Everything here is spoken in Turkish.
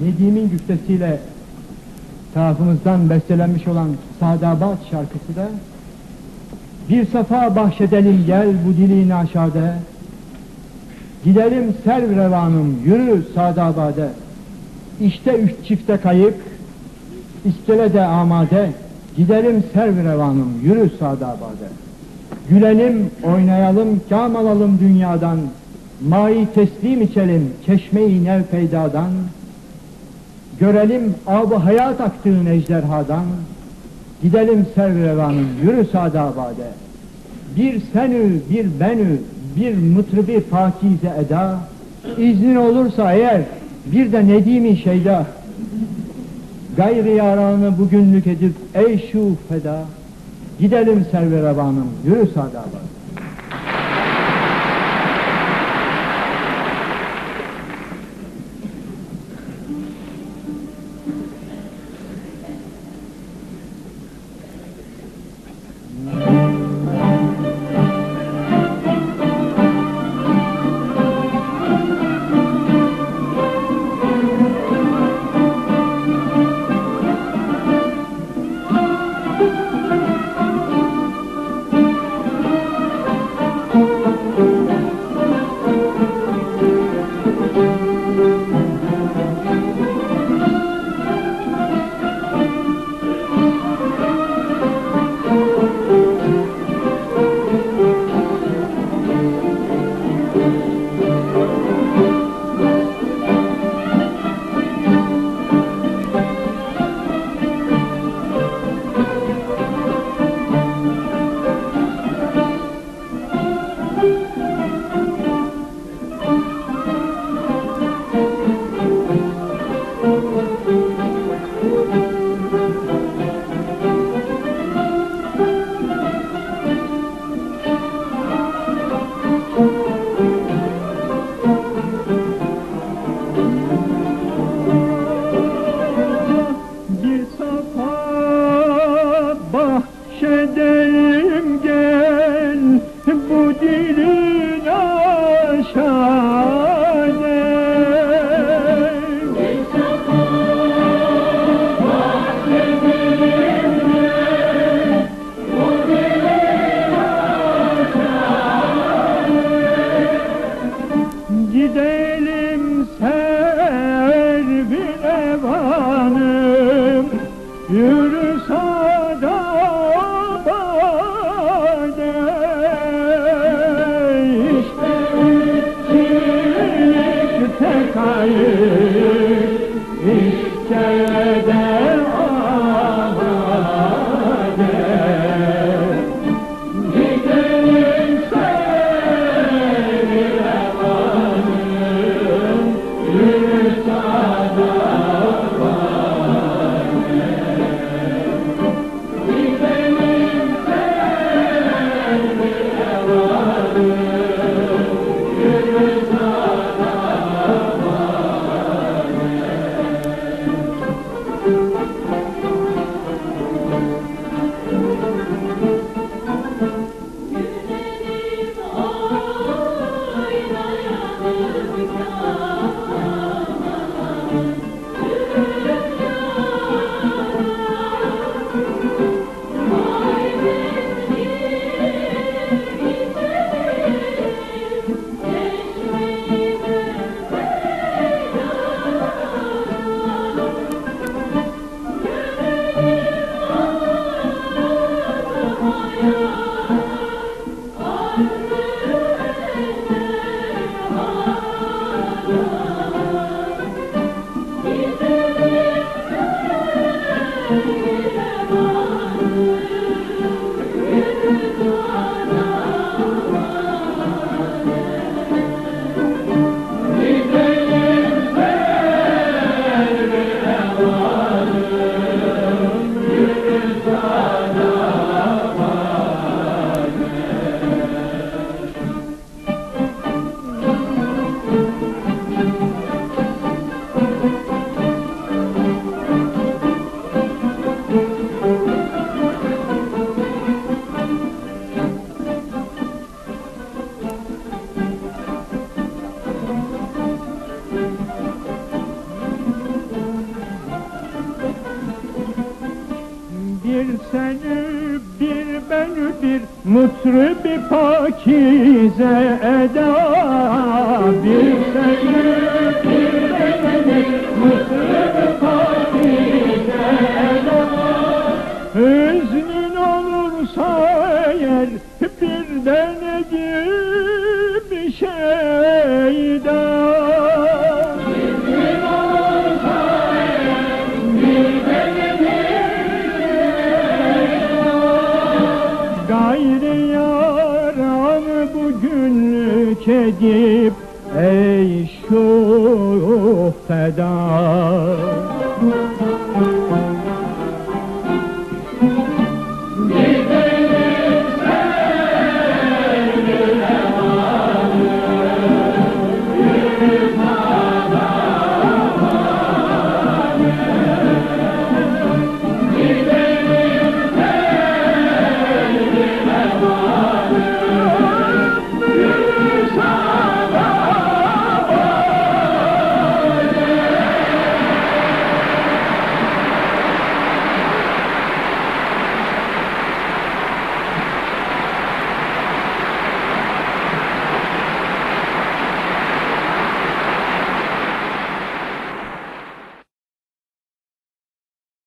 Nedim'in güftesiyle tarafımızdan bestelenmiş olan Sadabat şarkısı da bir safa bahşedelim gel bu dilin aşağıda Gidelim serv revanım yürü sadabade. İşte üç çifte kayık iskelede amade. Gidelim serv revanım yürü sadabade. Gülelim oynayalım kam alalım dünyadan. Mai teslim içelim çeşmeyi nev peydadan Görelim ab hayat aktığın ejderhadan. Gidelim serv revanım yürü sadabade Bir senü bir benü bir mıtrıbi pakize eda. İznin olursa eğer bir de nedimi şeyda. Gayri yaranı bugünlük edip ey şu feda. Gidelim server revanım yürü sadabade Aşağıda. Bir bir pakize eda bir seni bir mutlu bir pakize eda Hüznün olursa eğer bir edip Ey şu feda